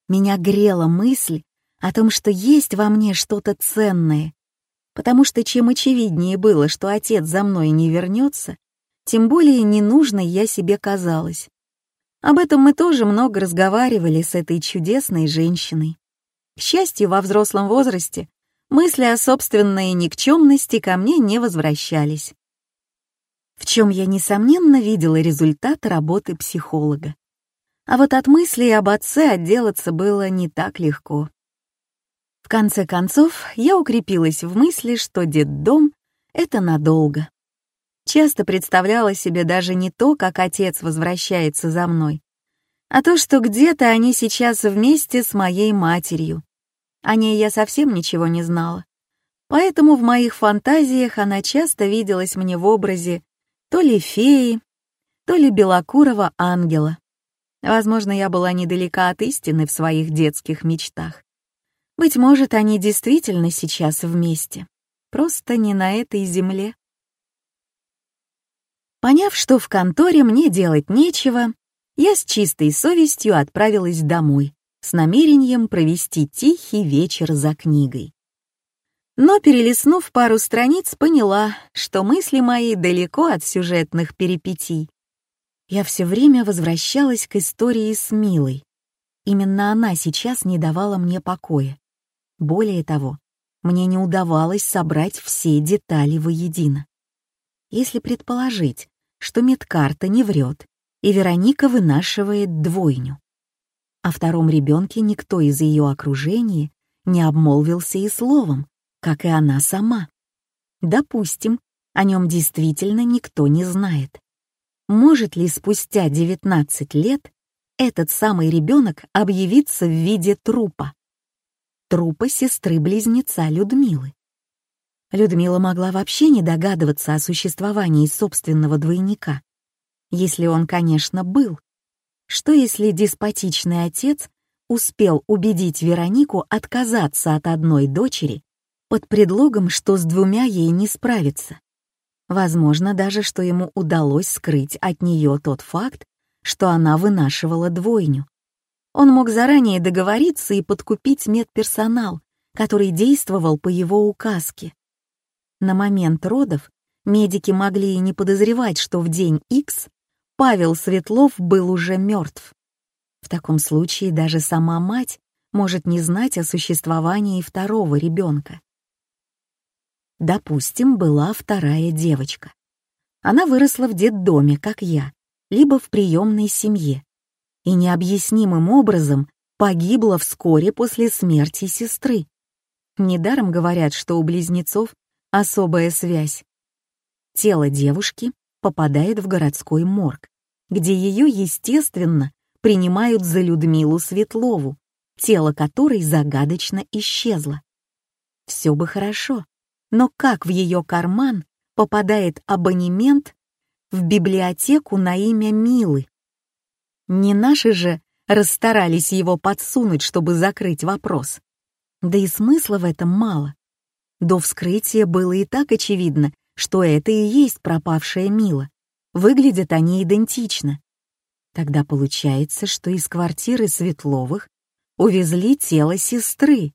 Меня грела мысль о том, что есть во мне что-то ценное, потому что чем очевиднее было, что отец за мной не вернется, тем более ненужной я себе казалась. Об этом мы тоже много разговаривали с этой чудесной женщиной. К счастью, во взрослом возрасте мысли о собственной никчемности ко мне не возвращались. В чем я, несомненно, видела результат работы психолога. А вот от мыслей об отце отделаться было не так легко. В конце концов, я укрепилась в мысли, что детдом — это надолго. Часто представляла себе даже не то, как отец возвращается за мной, а то, что где-то они сейчас вместе с моей матерью. О ней я совсем ничего не знала. Поэтому в моих фантазиях она часто виделась мне в образе то ли феи, то ли белокурого ангела. Возможно, я была недалека от истины в своих детских мечтах. Быть может, они действительно сейчас вместе, просто не на этой земле. Поняв, что в конторе мне делать нечего, я с чистой совестью отправилась домой с намерением провести тихий вечер за книгой. Но, перелистнув пару страниц, поняла, что мысли мои далеко от сюжетных перипетий я все время возвращалась к истории с Милой. Именно она сейчас не давала мне покоя. Более того, мне не удавалось собрать все детали воедино. Если предположить, что медкарта не врет, и Вероника вынашивает двойню. О втором ребенке никто из ее окружения не обмолвился и словом, как и она сама. Допустим, о нем действительно никто не знает может ли спустя 19 лет этот самый ребенок объявиться в виде трупа? Трупа сестры-близнеца Людмилы. Людмила могла вообще не догадываться о существовании собственного двойника. Если он, конечно, был. Что если деспотичный отец успел убедить Веронику отказаться от одной дочери под предлогом, что с двумя ей не справиться? Возможно даже, что ему удалось скрыть от нее тот факт, что она вынашивала двойню. Он мог заранее договориться и подкупить медперсонал, который действовал по его указке. На момент родов медики могли и не подозревать, что в день X Павел Светлов был уже мертв. В таком случае даже сама мать может не знать о существовании второго ребенка. Допустим, была вторая девочка. Она выросла в детдоме, как я, либо в приемной семье, и необъяснимым образом погибла вскоре после смерти сестры. Недаром говорят, что у близнецов особая связь. Тело девушки попадает в городской морг, где ее, естественно, принимают за Людмилу Светлову, тело которой загадочно исчезло. Все бы хорошо, но как в ее карман попадает абонемент в библиотеку на имя Милы? Не наши же расстарались его подсунуть, чтобы закрыть вопрос. Да и смысла в этом мало. До вскрытия было и так очевидно, что это и есть пропавшая Мила. Выглядят они идентично. Тогда получается, что из квартиры Светловых увезли тело сестры,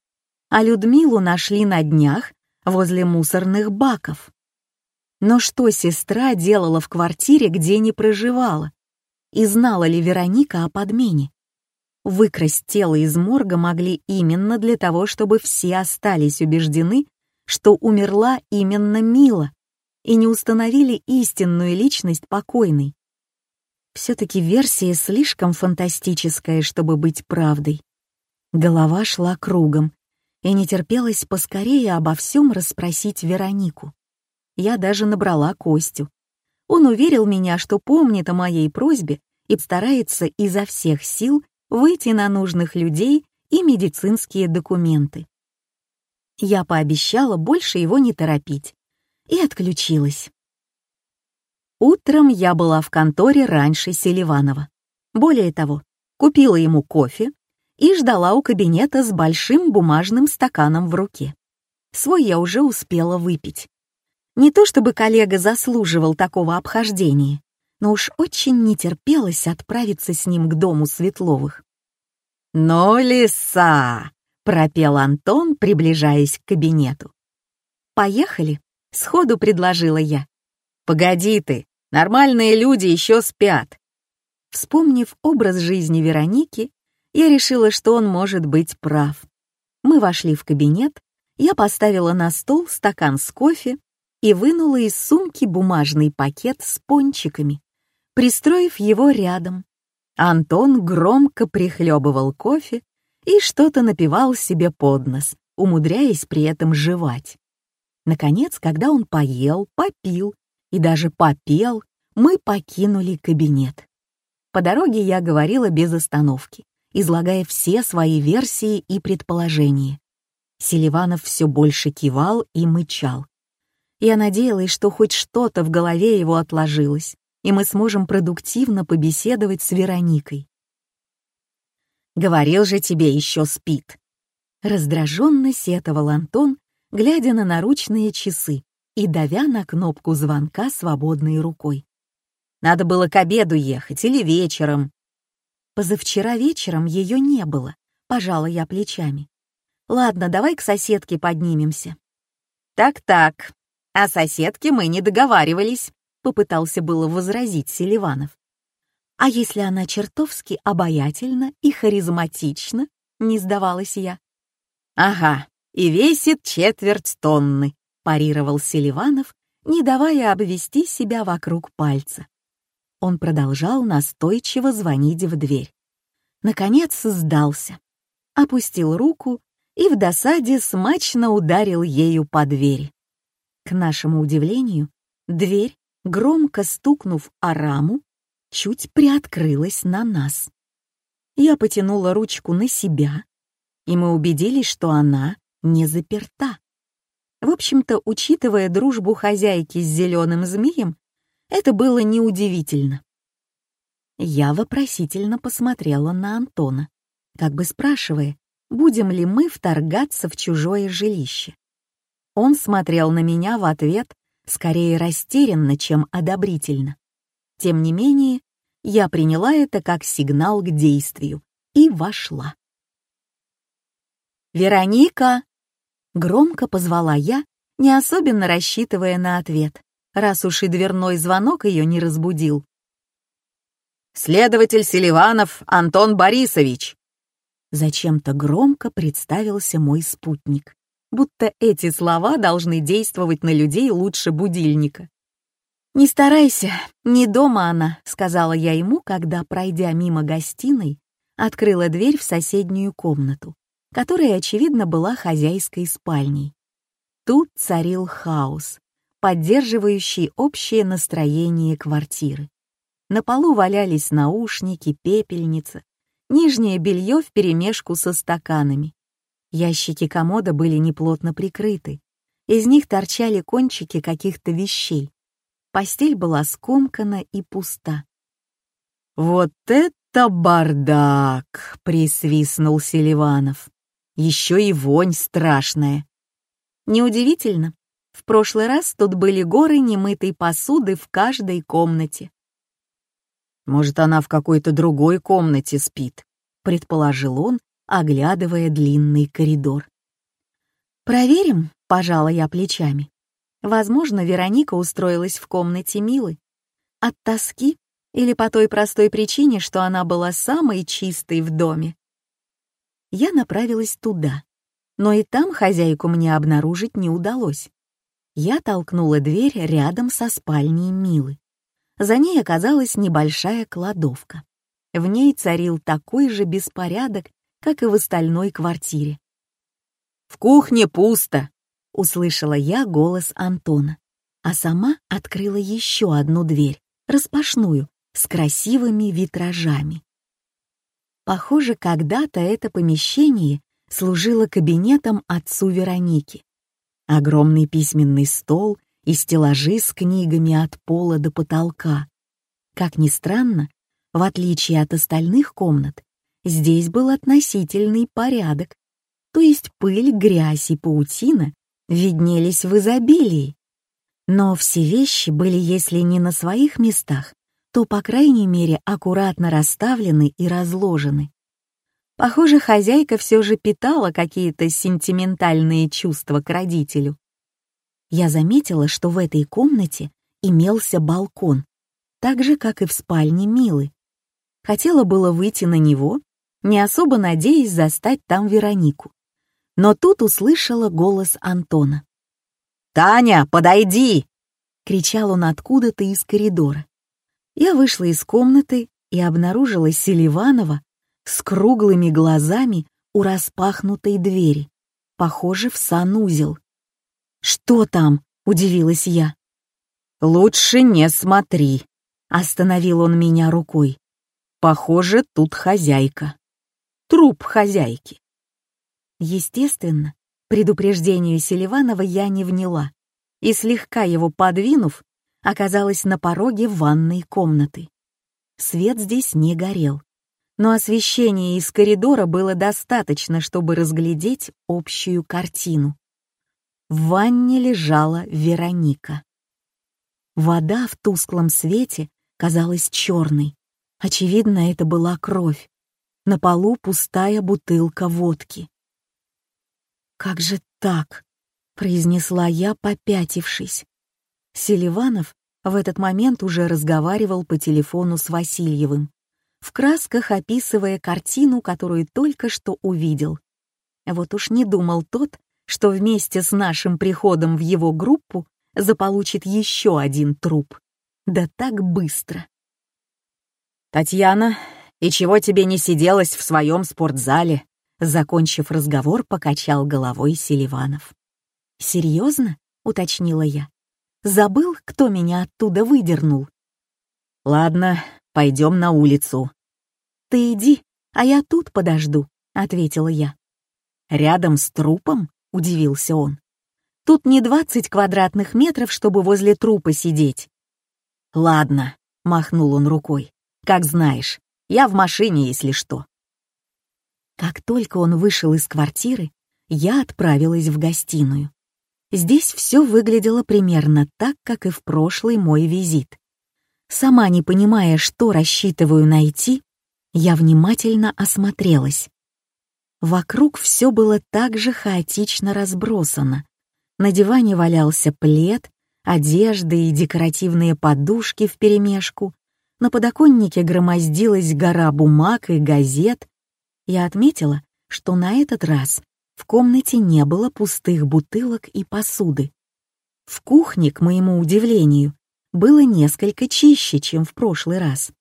а Людмилу нашли на днях возле мусорных баков. Но что сестра делала в квартире, где не проживала? И знала ли Вероника о подмене? Выкрасть тело из морга могли именно для того, чтобы все остались убеждены, что умерла именно Мила, и не установили истинную личность покойной. Все-таки версия слишком фантастическая, чтобы быть правдой. Голова шла кругом, и не терпелось поскорее обо всем расспросить Веронику. Я даже набрала Костю. Он уверил меня, что помнит о моей просьбе и старается изо всех сил выйти на нужных людей и медицинские документы. Я пообещала больше его не торопить и отключилась. Утром я была в конторе раньше Селиванова. Более того, купила ему кофе и ждала у кабинета с большим бумажным стаканом в руке. Свой я уже успела выпить. Не то чтобы коллега заслуживал такого обхождения, но уж очень не терпелось отправиться с ним к дому Светловых. «Но лиса!» пропел Антон, приближаясь к кабинету. «Поехали», — сходу предложила я. «Погоди ты, нормальные люди еще спят». Вспомнив образ жизни Вероники, я решила, что он может быть прав. Мы вошли в кабинет, я поставила на стол стакан с кофе и вынула из сумки бумажный пакет с пончиками, пристроив его рядом. Антон громко прихлебывал кофе и что-то напевал себе под нос, умудряясь при этом жевать. Наконец, когда он поел, попил и даже попел, мы покинули кабинет. По дороге я говорила без остановки, излагая все свои версии и предположения. Селиванов все больше кивал и мычал. Я надеялась, что хоть что-то в голове его отложилось, и мы сможем продуктивно побеседовать с Вероникой. Говорил же тебе, еще спит. Раздраженно сетовал Антон, глядя на наручные часы и давя на кнопку звонка свободной рукой. Надо было к обеду ехать или вечером. Позавчера вечером ее не было, пожала я плечами. Ладно, давай к соседке поднимемся. Так-так, о соседке мы не договаривались, попытался было возразить Селиванов. А если она чертовски обаятельна и харизматична, не сдавалась я. Ага, и весит четверть тонны, парировал Селиванов, не давая обвести себя вокруг пальца. Он продолжал настойчиво звонить в дверь. Наконец сдался, опустил руку и в досаде смачно ударил ею по двери. К нашему удивлению, дверь, громко стукнув о раму, чуть приоткрылась на нас. Я потянула ручку на себя, и мы убедились, что она не заперта. В общем-то, учитывая дружбу хозяйки с зеленым змеем, это было неудивительно. Я вопросительно посмотрела на Антона, как бы спрашивая, будем ли мы вторгаться в чужое жилище. Он смотрел на меня в ответ скорее растерянно, чем одобрительно. Тем не менее, я приняла это как сигнал к действию и вошла. «Вероника!» — громко позвала я, не особенно рассчитывая на ответ, раз уж и дверной звонок ее не разбудил. «Следователь Селиванов Антон Борисович!» Зачем-то громко представился мой спутник, будто эти слова должны действовать на людей лучше будильника. «Не старайся, не дома она», — сказала я ему, когда, пройдя мимо гостиной, открыла дверь в соседнюю комнату, которая, очевидно, была хозяйской спальней. Тут царил хаос, поддерживающий общее настроение квартиры. На полу валялись наушники, пепельница, нижнее белье вперемешку со стаканами. Ящики комода были неплотно прикрыты. Из них торчали кончики каких-то вещей. Постель была скомкана и пуста. «Вот это бардак!» — присвистнул Селиванов. «Еще и вонь страшная». Неудивительно. В прошлый раз тут были горы немытой посуды в каждой комнате. «Может, она в какой-то другой комнате спит», — предположил он, оглядывая длинный коридор. «Проверим», — пожала я плечами. Возможно, Вероника устроилась в комнате Милы. От тоски или по той простой причине, что она была самой чистой в доме. Я направилась туда, но и там хозяйку мне обнаружить не удалось. Я толкнула дверь рядом со спальней Милы. За ней оказалась небольшая кладовка. В ней царил такой же беспорядок, как и в остальной квартире. «В кухне пусто!» — услышала я голос Антона, а сама открыла еще одну дверь, распашную, с красивыми витражами. Похоже, когда-то это помещение служило кабинетом отцу Вероники. Огромный письменный стол и стеллажи с книгами от пола до потолка. Как ни странно, в отличие от остальных комнат, здесь был относительный порядок, то есть пыль, грязь и паутина виднелись в изобилии. Но все вещи были, если не на своих местах, то, по крайней мере, аккуратно расставлены и разложены. Похоже, хозяйка все же питала какие-то сентиментальные чувства к родителю. Я заметила, что в этой комнате имелся балкон, так же, как и в спальне Милы. Хотела было выйти на него, не особо надеясь застать там Веронику. Но тут услышала голос Антона. «Таня, подойди!» — кричал он откуда-то из коридора. Я вышла из комнаты и обнаружила Селиванова с круглыми глазами у распахнутой двери, похоже, в санузел. «Что там?» — удивилась я. «Лучше не смотри», — остановил он меня рукой. «Похоже, тут хозяйка. Труп хозяйки». Естественно, предупреждению Селиванова я не вняла и, слегка его подвинув, оказалась на пороге ванной комнаты. Свет здесь не горел, но освещения из коридора было достаточно, чтобы разглядеть общую картину. В ванне лежала Вероника. Вода в тусклом свете казалась черной. Очевидно, это была кровь. На полу пустая бутылка водки. «Как же так?» — произнесла я, попятившись. Селиванов в этот момент уже разговаривал по телефону с Васильевым, в красках описывая картину, которую только что увидел. Вот уж не думал тот, что вместе с нашим приходом в его группу заполучит еще один труп. Да так быстро. «Татьяна, и чего тебе не сиделось в своем спортзале?» Закончив разговор, покачал головой Селиванов. «Серьезно?» — уточнила я. Забыл, кто меня оттуда выдернул. Ладно, пойдем на улицу. Ты иди, а я тут подожду, ответила я. Рядом с трупом? удивился он. Тут не двадцать квадратных метров, чтобы возле трупа сидеть. Ладно, махнул он рукой. Как знаешь, я в машине, если что. Как только он вышел из квартиры, я отправилась в гостиную. Здесь все выглядело примерно так, как и в прошлый мой визит. Сама не понимая, что рассчитываю найти, я внимательно осмотрелась. Вокруг все было так же хаотично разбросано. На диване валялся плед, одежда и декоративные подушки вперемешку. На подоконнике громоздилась гора бумаг и газет. Я отметила, что на этот раз в комнате не было пустых бутылок и посуды. В кухне, к моему удивлению, было несколько чище, чем в прошлый раз.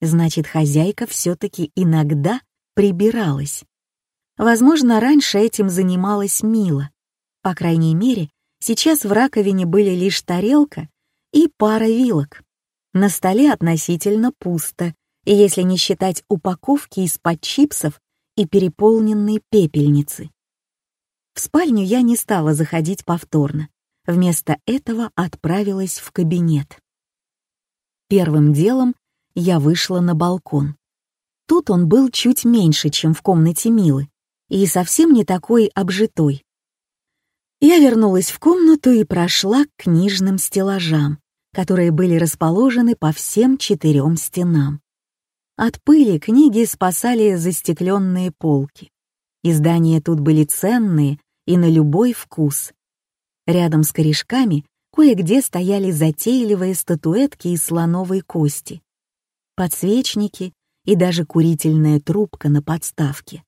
Значит, хозяйка все-таки иногда прибиралась. Возможно, раньше этим занималась Мила. По крайней мере, сейчас в раковине были лишь тарелка и пара вилок. На столе относительно пусто, если не считать упаковки из-под чипсов и переполненной пепельницы. В спальню я не стала заходить повторно. Вместо этого отправилась в кабинет. Первым делом я вышла на балкон. Тут он был чуть меньше, чем в комнате Милы, и совсем не такой обжитой. Я вернулась в комнату и прошла к книжным стеллажам, которые были расположены по всем четырем стенам. От пыли книги спасали застекленные полки. Издания тут были ценные и на любой вкус. Рядом с корешками кое-где стояли затейливые статуэтки из слоновой кости, подсвечники и даже курительная трубка на подставке.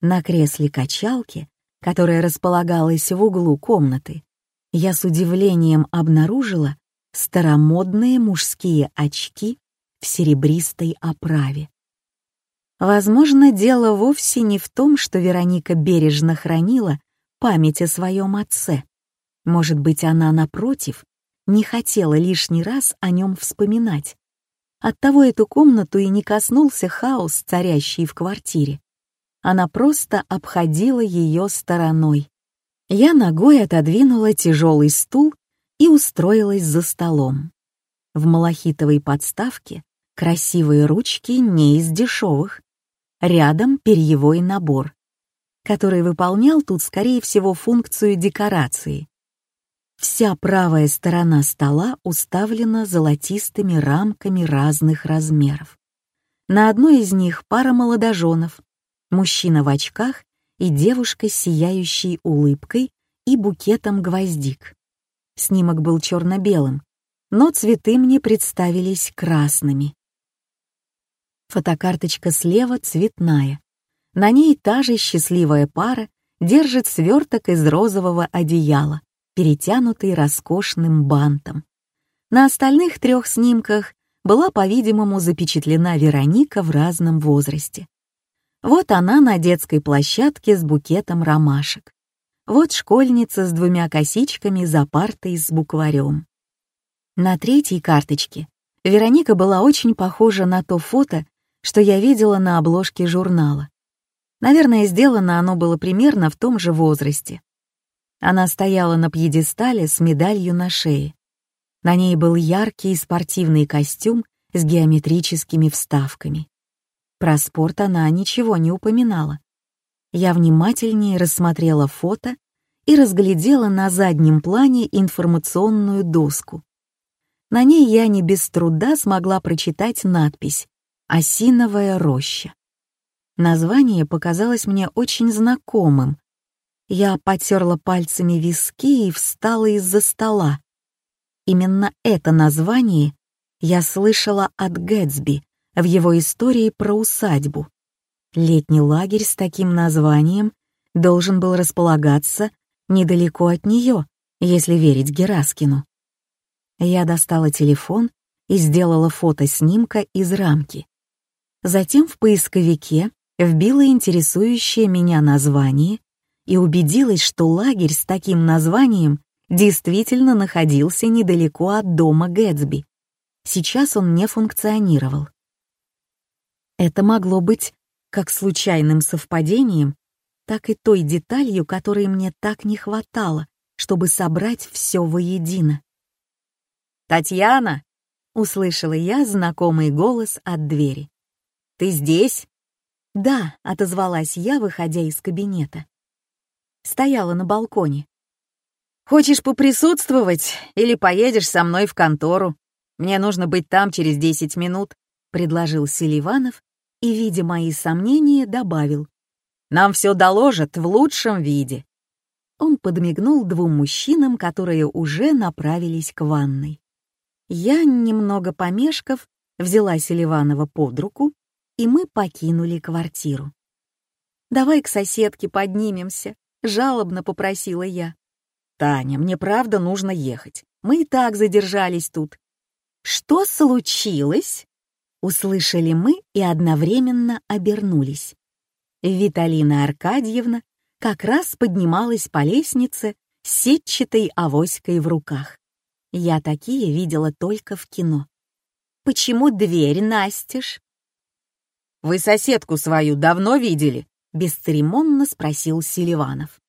На кресле качалки, которая располагалась в углу комнаты, я с удивлением обнаружила старомодные мужские очки в серебристой оправе. Возможно, дело вовсе не в том, что Вероника бережно хранила память о своем отце. Может быть, она, напротив, не хотела лишний раз о нем вспоминать. Оттого эту комнату и не коснулся хаос, царящий в квартире. Она просто обходила ее стороной. Я ногой отодвинула тяжелый стул и устроилась за столом. В малахитовой подставке красивые ручки не из дешевых. Рядом перьевой набор, который выполнял тут, скорее всего, функцию декорации. Вся правая сторона стола уставлена золотистыми рамками разных размеров. На одной из них пара молодоженов, мужчина в очках и девушка с сияющей улыбкой и букетом гвоздик. Снимок был черно-белым, но цветы мне представились красными. Фотокарточка слева цветная. На ней та же счастливая пара держит сверток из розового одеяла, перетянутый роскошным бантом. На остальных трех снимках была, по-видимому, запечатлена Вероника в разном возрасте. Вот она на детской площадке с букетом ромашек. Вот школьница с двумя косичками за партой с букварем. На третьей карточке Вероника была очень похожа на то фото, что я видела на обложке журнала. Наверное, сделано оно было примерно в том же возрасте. Она стояла на пьедестале с медалью на шее. На ней был яркий спортивный костюм с геометрическими вставками. Про спорт она ничего не упоминала. Я внимательнее рассмотрела фото и разглядела на заднем плане информационную доску. На ней я не без труда смогла прочитать надпись «Осиновая роща». Название показалось мне очень знакомым. Я потерла пальцами виски и встала из-за стола. Именно это название я слышала от Гэтсби в его истории про усадьбу. Летний лагерь с таким названием должен был располагаться недалеко от нее, если верить Гераскину. Я достала телефон и сделала фото снимка из рамки. Затем в поисковике вбила интересующее меня название и убедилась, что лагерь с таким названием действительно находился недалеко от дома Гэтсби. Сейчас он не функционировал. Это могло быть как случайным совпадением, так и той деталью, которой мне так не хватало, чтобы собрать все воедино. «Татьяна!» — услышала я знакомый голос от двери. «Ты здесь?» «Да», — отозвалась я, выходя из кабинета. Стояла на балконе. «Хочешь поприсутствовать или поедешь со мной в контору? Мне нужно быть там через десять минут», — предложил Селиванов и, видя мои сомнения, добавил. «Нам все доложат в лучшем виде». Он подмигнул двум мужчинам, которые уже направились к ванной. Я, немного помешков, взяла Селиванова под руку, и мы покинули квартиру. «Давай к соседке поднимемся», — жалобно попросила я. «Таня, мне правда нужно ехать. Мы и так задержались тут». «Что случилось?» Услышали мы и одновременно обернулись. Виталина Аркадьевна как раз поднималась по лестнице с сетчатой авоськой в руках. Я такие видела только в кино. почему дверь настежь?» «Вы соседку свою давно видели?» — бесцеремонно спросил Селиванов.